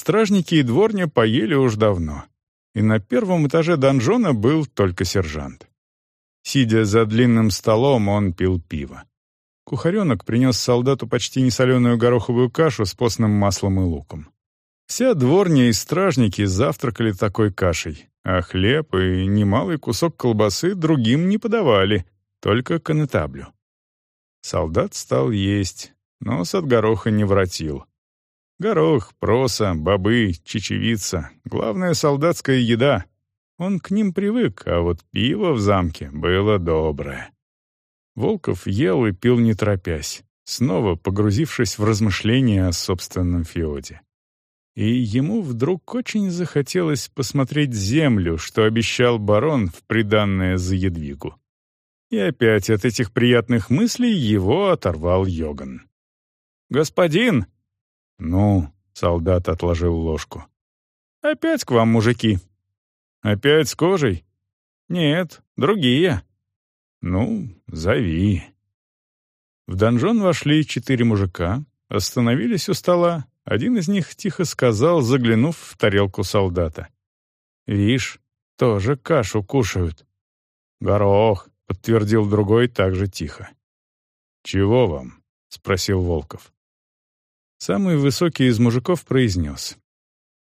Стражники и дворня поели уж давно. И на первом этаже донжона был только сержант. Сидя за длинным столом, он пил пиво. Кухаренок принес солдату почти несоленую гороховую кашу с постным маслом и луком. Вся дворня и стражники завтракали такой кашей, а хлеб и немалый кусок колбасы другим не подавали, только конетаблю. Солдат стал есть, нос от гороха не воротил. Горох, проса, бобы, чечевица — главная солдатская еда. Он к ним привык, а вот пиво в замке было доброе. Волков ел и пил не торопясь, снова погрузившись в размышления о собственном феоде. И ему вдруг очень захотелось посмотреть землю, что обещал барон в приданное за едвигу. И опять от этих приятных мыслей его оторвал Йоган. «Господин!» «Ну?» — солдат отложил ложку. «Опять к вам, мужики!» «Опять с кожей?» «Нет, другие». «Ну, зови». В донжон вошли четыре мужика, остановились у стола. Один из них тихо сказал, заглянув в тарелку солдата. «Вишь, тоже кашу кушают». «Горох», — подтвердил другой также тихо. «Чего вам?» — спросил Волков. Самый высокий из мужиков произнес.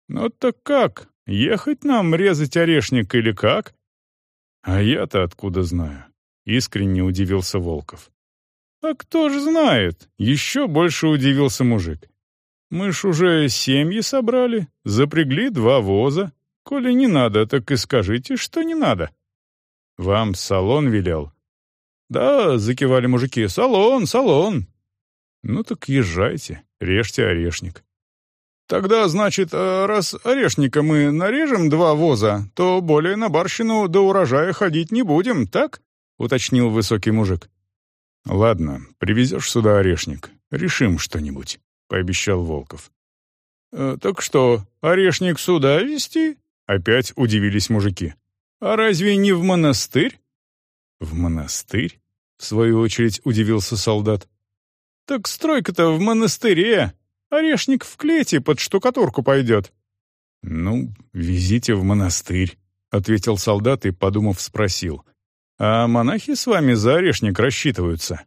«Ну так как? Ехать нам резать орешник или как?» «А я-то откуда знаю?» — искренне удивился Волков. «А кто ж знает?» — еще больше удивился мужик. «Мы ж уже семьи собрали, запрягли два воза. Коли не надо, так и скажите, что не надо». «Вам салон велел?» «Да», — закивали мужики, — «салон, салон». «Ну так езжайте, режьте орешник». «Тогда, значит, э, раз орешника мы нарежем два воза, то более на барщину до урожая ходить не будем, так?» — уточнил высокий мужик. «Ладно, привезешь сюда орешник. Решим что-нибудь», — пообещал Волков. «Э, «Так что, орешник сюда везти?» — опять удивились мужики. «А разве не в монастырь?» «В монастырь?» — в свою очередь удивился солдат. «Так стройка-то в монастыре, Орешник в клете под штукатурку пойдет». «Ну, везите в монастырь», — ответил солдат и, подумав, спросил. «А монахи с вами за орешник рассчитываются?»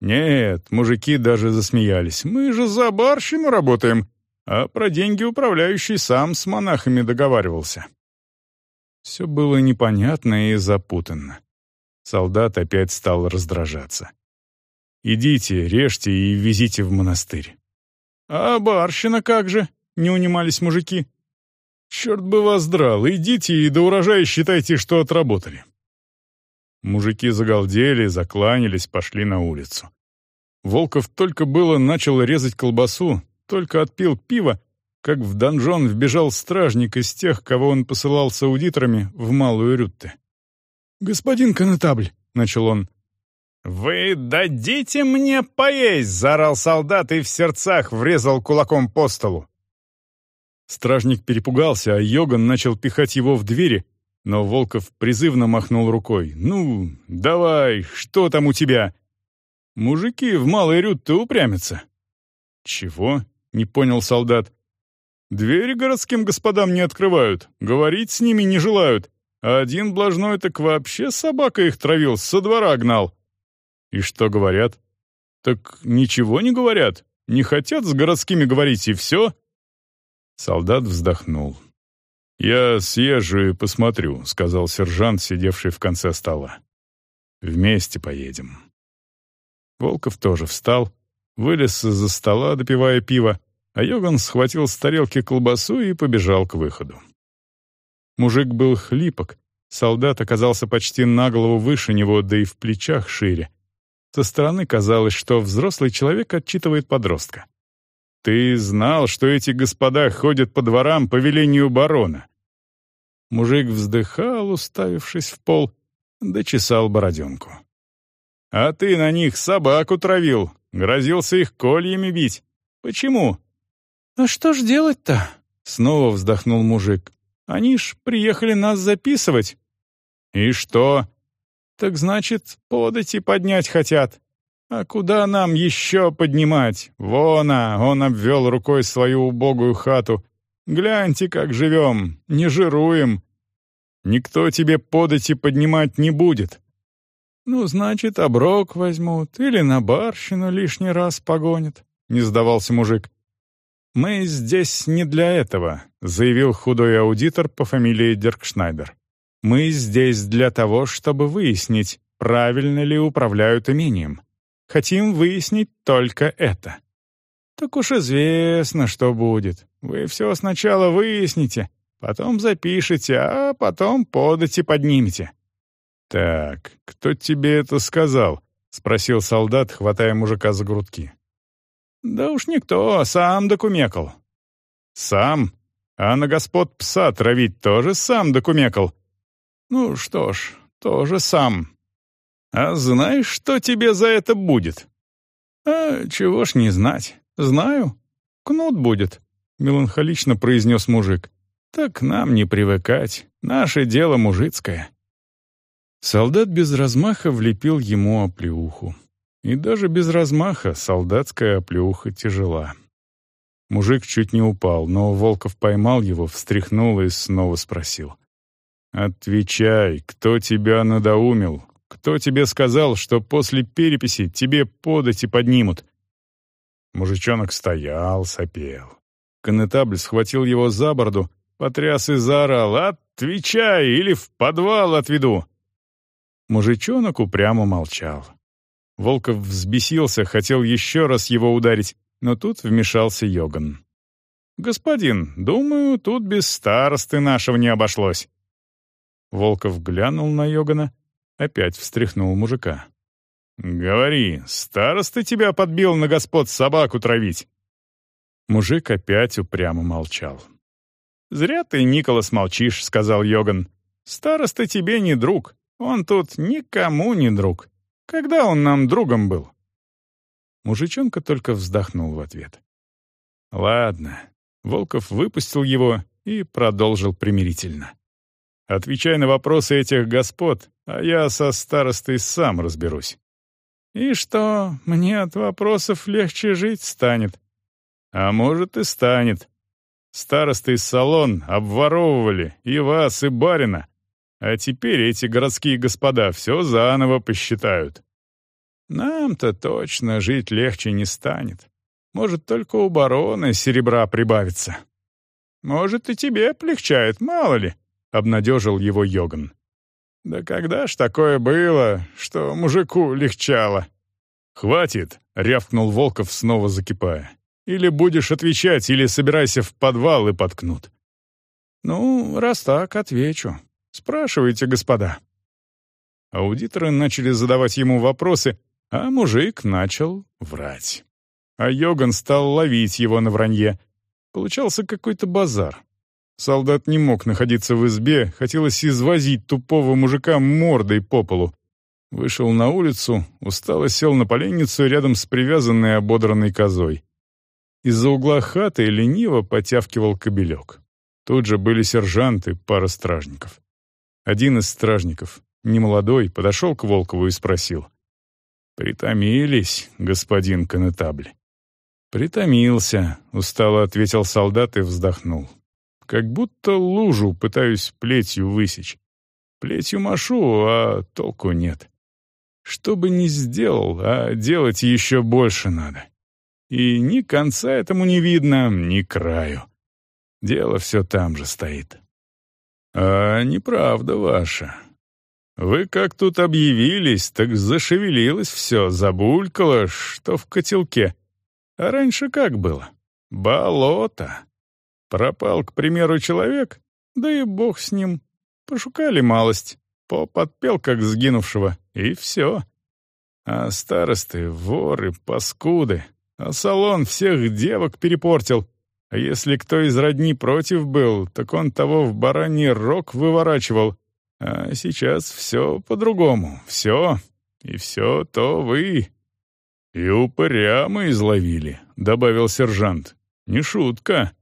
«Нет, мужики даже засмеялись. Мы же за барщину работаем, а про деньги управляющий сам с монахами договаривался». Все было непонятно и запутанно. Солдат опять стал раздражаться. «Идите, режьте и везите в монастырь. «А барщина как же?» — не унимались мужики. «Черт бы вас драл, идите и до урожая считайте, что отработали». Мужики загалдели, закланялись, пошли на улицу. Волков только было начал резать колбасу, только отпил пиво, как в донжон вбежал стражник из тех, кого он посылал с аудиторами в Малую Рютте. «Господин конетабль», — начал он, «Вы дадите мне поесть!» — заорал солдат и в сердцах врезал кулаком по столу. Стражник перепугался, а Йоган начал пихать его в двери, но Волков призывно махнул рукой. «Ну, давай, что там у тебя?» «Мужики в малой рют упрямятся». «Чего?» — не понял солдат. «Двери городским господам не открывают, говорить с ними не желают, а один блажной так вообще собака их травил, со двора гнал». И что говорят? Так ничего не говорят. Не хотят с городскими говорить, и все. Солдат вздохнул. «Я съезжу и посмотрю», — сказал сержант, сидевший в конце стола. «Вместе поедем». Волков тоже встал, вылез из-за стола, допивая пиво, а Йоган схватил с тарелки колбасу и побежал к выходу. Мужик был хлипок, солдат оказался почти на голову выше него, да и в плечах шире. Со стороны казалось, что взрослый человек отчитывает подростка. «Ты знал, что эти господа ходят по дворам по велению барона?» Мужик вздыхал, уставившись в пол, дочесал бороденку. «А ты на них собаку травил, грозился их кольями бить. Почему?» «А что ж делать-то?» — снова вздохнул мужик. «Они ж приехали нас записывать». «И что?» «Так значит, подать и поднять хотят». А куда нам еще поднимать? Вон, а, он обвел рукой свою убогую хату. Гляньте, как живем, не жируем. Никто тебе подати поднимать не будет. Ну, значит, оброк возьмут или на барщину лишний раз погонят, — не сдавался мужик. «Мы здесь не для этого», — заявил худой аудитор по фамилии Деркшнайдер. «Мы здесь для того, чтобы выяснить, правильно ли управляют имением. Хотим выяснить только это». «Так уж известно, что будет. Вы все сначала выясните, потом запишете, а потом подати поднимете». «Так, кто тебе это сказал?» — спросил солдат, хватая мужика за грудки. «Да уж никто, сам докумекал». «Сам? А на господ пса травить тоже сам докумекал?» «Ну что ж, тоже сам. А знаешь, что тебе за это будет?» «А чего ж не знать. Знаю. Кнут будет», — меланхолично произнес мужик. «Так нам не привыкать. Наше дело мужицкое». Солдат без размаха влепил ему оплеуху. И даже без размаха солдатская оплеуха тяжела. Мужик чуть не упал, но Волков поймал его, встряхнул и снова спросил. «Отвечай, кто тебя надоумил? Кто тебе сказал, что после переписи тебе подать и поднимут?» Мужичонок стоял, сопел. Конетабль схватил его за бороду, потряс и заорал «Отвечай, или в подвал отведу!» Мужичонок упрямо молчал. Волков взбесился, хотел еще раз его ударить, но тут вмешался Йоган. «Господин, думаю, тут без старосты нашего не обошлось». Волков глянул на Йогана, опять встряхнул мужика. «Говори, староста тебя подбил на господ собаку травить?» Мужик опять упрямо молчал. «Зря ты, Николас, молчишь», — сказал Йоган. «Староста тебе не друг. Он тут никому не друг. Когда он нам другом был?» Мужичонка только вздохнул в ответ. «Ладно». Волков выпустил его и продолжил примирительно. «Отвечай на вопросы этих господ, а я со старостой сам разберусь». «И что, мне от вопросов легче жить станет?» «А может, и станет. Старосты из салон обворовывали и вас, и барина, а теперь эти городские господа все заново посчитают. Нам-то точно жить легче не станет. Может, только у барона серебра прибавится. Может, и тебе полегчает, мало ли, — обнадежил его Йоган. Да когда ж такое было, что мужику легчало? «Хватит!» — рявкнул Волков, снова закипая. «Или будешь отвечать, или собирайся в подвал и подкнут». «Ну, раз так, отвечу. Спрашивайте, господа». Аудиторы начали задавать ему вопросы, а мужик начал врать. А Йоган стал ловить его на вранье. Получался какой-то базар. Солдат не мог находиться в избе, хотелось извозить тупого мужика мордой по полу. Вышел на улицу, устало сел на поленницу рядом с привязанной ободранной козой. Из-за угла хаты лениво потявкивал кобелек. Тут же были сержанты, пара стражников. Один из стражников, немолодой, подошел к Волкову и спросил. «Притомились, господин конетабль?» «Притомился», — устало ответил солдат и вздохнул. «Как будто лужу пытаюсь плетью высечь. Плетью машу, а толку нет. Что бы ни сделал, а делать еще больше надо. И ни конца этому не видно, ни краю. Дело все там же стоит». «А неправда ваша. Вы как тут объявились, так зашевелилось все, забулькало, что в котелке. А раньше как было? Болото. Пропал, к примеру, человек, да и бог с ним. Пошукали малость, поподпел как сгинувшего, и все. А старосты, воры, паскуды, а салон всех девок перепортил — а если кто из родни против был, так он того в бараний рог выворачивал. А сейчас все по-другому, все. И все то вы. И упыря мы изловили, — добавил сержант. Не шутка.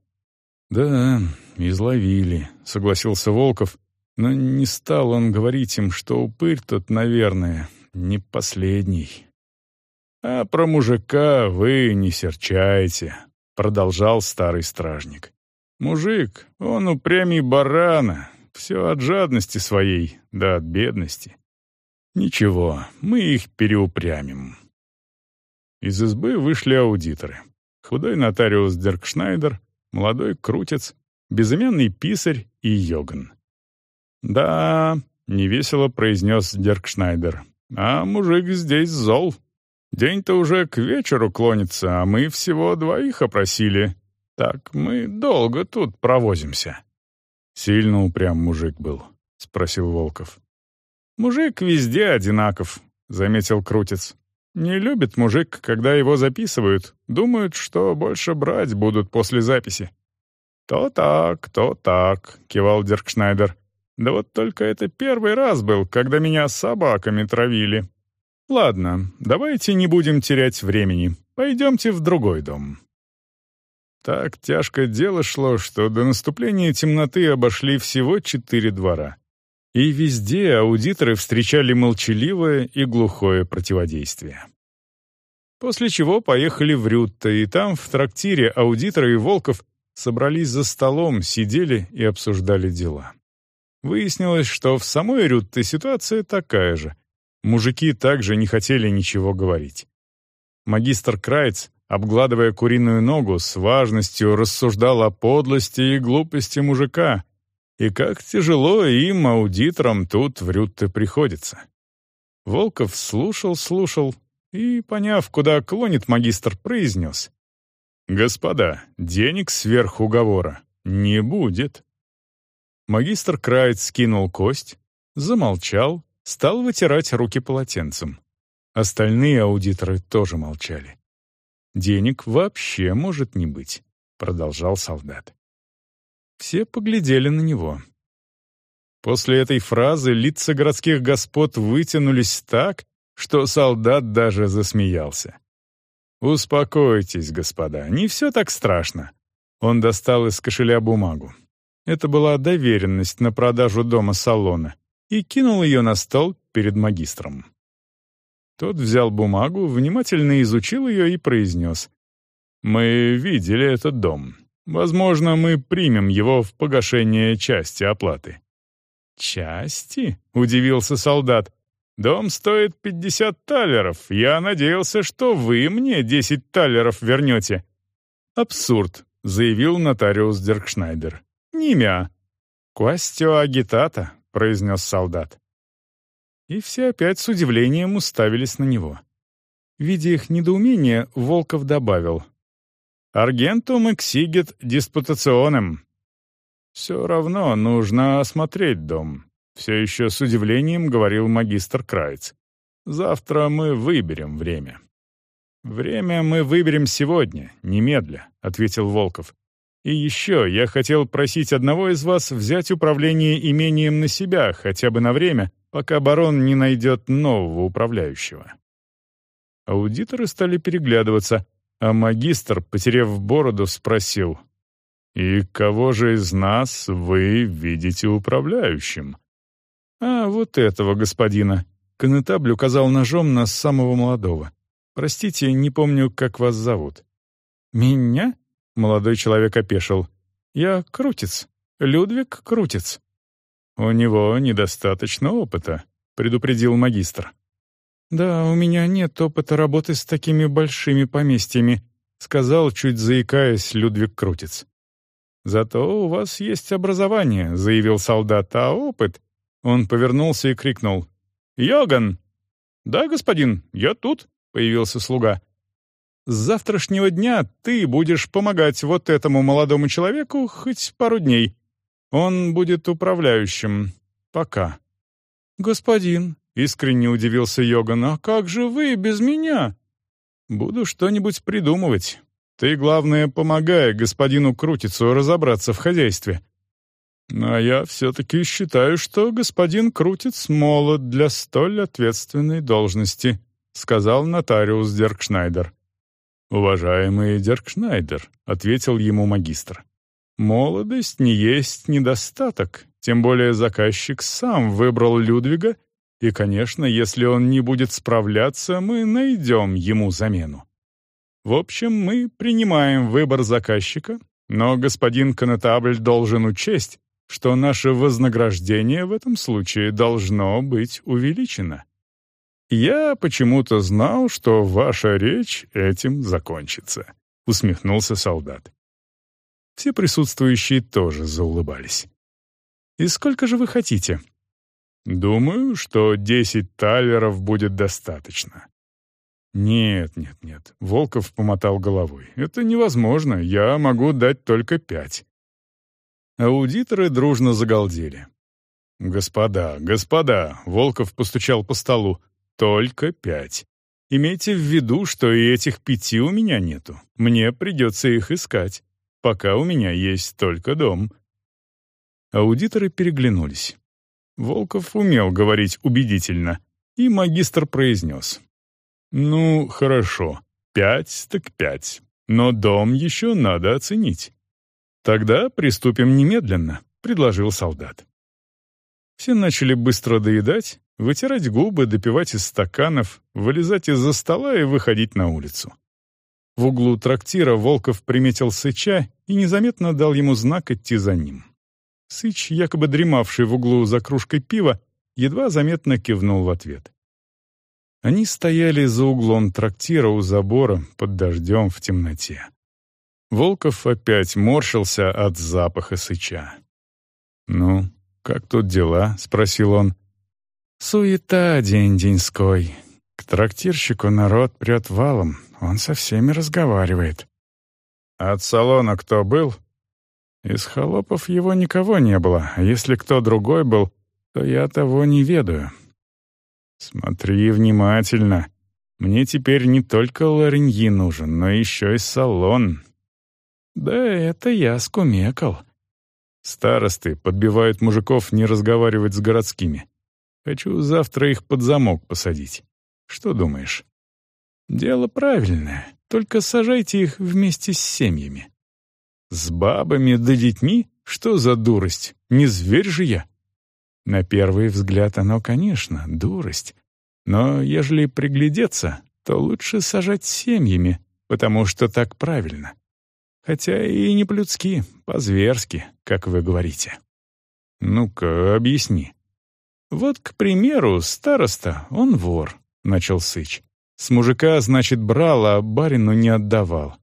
Да, изловили, — согласился Волков. Но не стал он говорить им, что упырь тот, наверное, не последний. «А про мужика вы не серчайте», — продолжал старый стражник. «Мужик, он упрямей барана, все от жадности своей, да от бедности. Ничего, мы их переупрямим». Из избы вышли аудиторы. Худой нотариус Деркшнайдер, молодой крутец, безымянный писарь и йоган. «Да», — невесело произнес Деркшнайдер, — «а мужик здесь зол. День-то уже к вечеру клонится, а мы всего двоих опросили. Так мы долго тут провозимся». «Сильно упрям мужик был», — спросил Волков. «Мужик везде одинаков», — заметил Крутец. «Не любит мужик, когда его записывают. Думают, что больше брать будут после записи». «То так, то так», — кивал Диркшнайдер. «Да вот только это первый раз был, когда меня собаками травили. Ладно, давайте не будем терять времени. Пойдемте в другой дом». Так тяжко дело шло, что до наступления темноты обошли всего четыре двора. И везде аудиторы встречали молчаливое и глухое противодействие. После чего поехали в Рютто, и там, в трактире, аудиторы и Волков собрались за столом, сидели и обсуждали дела. Выяснилось, что в самой Рютте ситуация такая же. Мужики также не хотели ничего говорить. Магистр Крайц, обгладывая куриную ногу, с важностью рассуждал о подлости и глупости мужика, и как тяжело им, аудиторам, тут в Рютте приходится. Волков слушал, слушал и, поняв, куда клонит магистр, произнес. «Господа, денег сверх уговора не будет». Магистр Крайт скинул кость, замолчал, стал вытирать руки полотенцем. Остальные аудиторы тоже молчали. «Денег вообще может не быть», — продолжал солдат. Все поглядели на него. После этой фразы лица городских господ вытянулись так, что солдат даже засмеялся. «Успокойтесь, господа, не все так страшно». Он достал из кошеля бумагу. Это была доверенность на продажу дома-салона и кинул ее на стол перед магистром. Тот взял бумагу, внимательно изучил ее и произнес. «Мы видели этот дом. Возможно, мы примем его в погашение части оплаты». «Части?» — удивился солдат. Дом стоит пятьдесят талеров. Я надеялся, что вы мне десять талеров вернете». «Абсурд», — заявил нотариус Деркшнайдер. «Нимя». «Квастио агитата», — произнес солдат. И все опять с удивлением уставились на него. Видя их недоумение, Волков добавил. «Аргентум эксигет диспутационем». «Все равно нужно осмотреть дом. Все еще с удивлением говорил магистр Крайц. «Завтра мы выберем время». «Время мы выберем сегодня, немедля», — ответил Волков. «И еще я хотел просить одного из вас взять управление имением на себя, хотя бы на время, пока барон не найдет нового управляющего». Аудиторы стали переглядываться, а магистр, потеряв бороду, спросил, «И кого же из нас вы видите управляющим?» «А, вот этого господина». Конетабль указал ножом на самого молодого. «Простите, не помню, как вас зовут». «Меня?» — молодой человек опешил. «Я Крутец. Людвиг Крутец». «У него недостаточно опыта», — предупредил магистр. «Да, у меня нет опыта работы с такими большими поместьями», — сказал, чуть заикаясь, Людвиг Крутец. «Зато у вас есть образование», — заявил солдат, — «а опыт он повернулся и крикнул. «Йоган!» «Да, господин, я тут», — появился слуга. «С завтрашнего дня ты будешь помогать вот этому молодому человеку хоть пару дней. Он будет управляющим. Пока». «Господин», — искренне удивился Йоган, — «а как же вы без меня?» «Буду что-нибудь придумывать. Ты, главное, помогай господину Крутицу разобраться в хозяйстве. А я все-таки считаю, что господин Крутец молод для столь ответственной должности», сказал нотариус Деркшнайдер. «Уважаемый Деркшнайдер», — ответил ему магистр, «молодость не есть недостаток, тем более заказчик сам выбрал Людвига И, конечно, если он не будет справляться, мы найдем ему замену. В общем, мы принимаем выбор заказчика, но господин Конетабль должен учесть, что наше вознаграждение в этом случае должно быть увеличено. «Я почему-то знал, что ваша речь этим закончится», — усмехнулся солдат. Все присутствующие тоже заулыбались. «И сколько же вы хотите?» «Думаю, что десять талеров будет достаточно». «Нет, нет, нет», — Волков помотал головой. «Это невозможно, я могу дать только пять». Аудиторы дружно загалдели. «Господа, господа!» — Волков постучал по столу. «Только пять. Имейте в виду, что и этих пяти у меня нету. Мне придется их искать, пока у меня есть только дом». Аудиторы переглянулись. Волков умел говорить убедительно, и магистр произнес. «Ну, хорошо, пять так пять, но дом еще надо оценить». «Тогда приступим немедленно», — предложил солдат. Все начали быстро доедать, вытирать губы, допивать из стаканов, вылезать из-за стола и выходить на улицу. В углу трактира Волков приметил Сыча и незаметно дал ему знак идти за ним. Сыч, якобы дремавший в углу за кружкой пива, едва заметно кивнул в ответ. Они стояли за углом трактира у забора под дождем в темноте. Волков опять морщился от запаха сыча. «Ну, как тут дела?» — спросил он. «Суета день-деньской. К трактирщику народ прет валом, он со всеми разговаривает». «От салона кто был?» «Из холопов его никого не было, а если кто другой был, то я того не ведаю». «Смотри внимательно. Мне теперь не только лареньи нужен, но еще и салон. «Да это я скумекал». Старосты подбивают мужиков не разговаривать с городскими. Хочу завтра их под замок посадить. Что думаешь? Дело правильное, только сажайте их вместе с семьями. С бабами да детьми? Что за дурость? Не зверь же я. На первый взгляд оно, конечно, дурость. Но ежели приглядеться, то лучше сажать семьями, потому что так правильно. Хотя и не по-людски, по-зверски, как вы говорите. Ну-ка, объясни. Вот, к примеру, староста, он вор, — начал Сыч. С мужика, значит, брал, а барину не отдавал.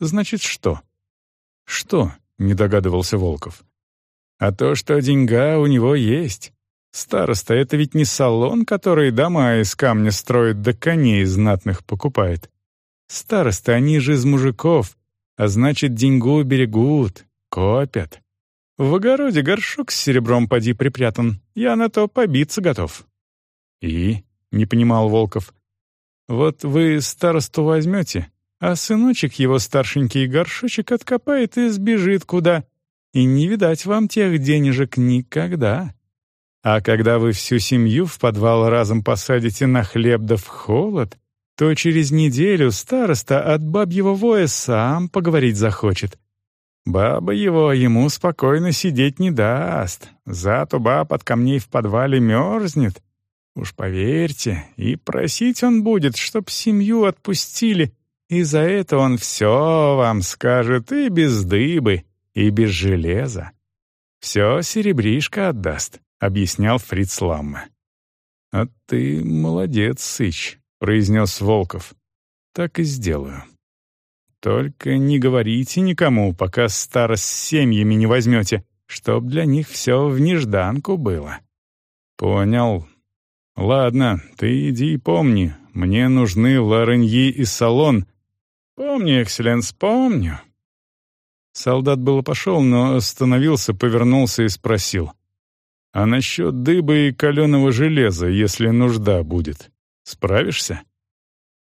Значит, что? Что? — не догадывался Волков. А то, что деньга у него есть. Староста — это ведь не салон, который дома из камня строит да коней знатных покупает. Старосты, они же из мужиков, а значит, деньгу берегут, копят. В огороде горшок с серебром поди припрятан. Я на то побиться готов». «И?» — не понимал Волков. «Вот вы старосту возьмете, а сыночек его старшенький горшочек откопает и сбежит куда. И не видать вам тех денежек никогда. А когда вы всю семью в подвал разом посадите на хлеб да в холод, то через неделю староста от бабьего воя сам поговорить захочет. Баба его ему спокойно сидеть не даст, зато баб от камней в подвале мерзнет. Уж поверьте, и просить он будет, чтоб семью отпустили, и за это он все вам скажет и без дыбы, и без железа. Все серебришко отдаст, — объяснял Фриц Ламме. «А ты молодец, Сыч», произнес Волков. «Так и сделаю. Только не говорите никому, пока старость с семьями не возьмете, чтоб для них все в нежданку было». «Понял. Ладно, ты иди и помни, мне нужны лареньи и салон». «Помню, экселленс, помню». Солдат было пошел, но остановился, повернулся и спросил. «А насчет дыбы и каленого железа, если нужда будет?» Справишься?»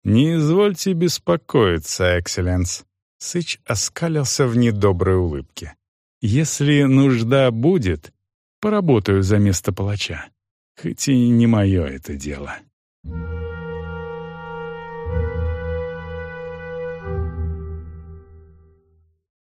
«Не извольте беспокоиться, экселленс». Сыч оскалился в недоброй улыбке. «Если нужда будет, поработаю за место палача. Хоть и не мое это дело».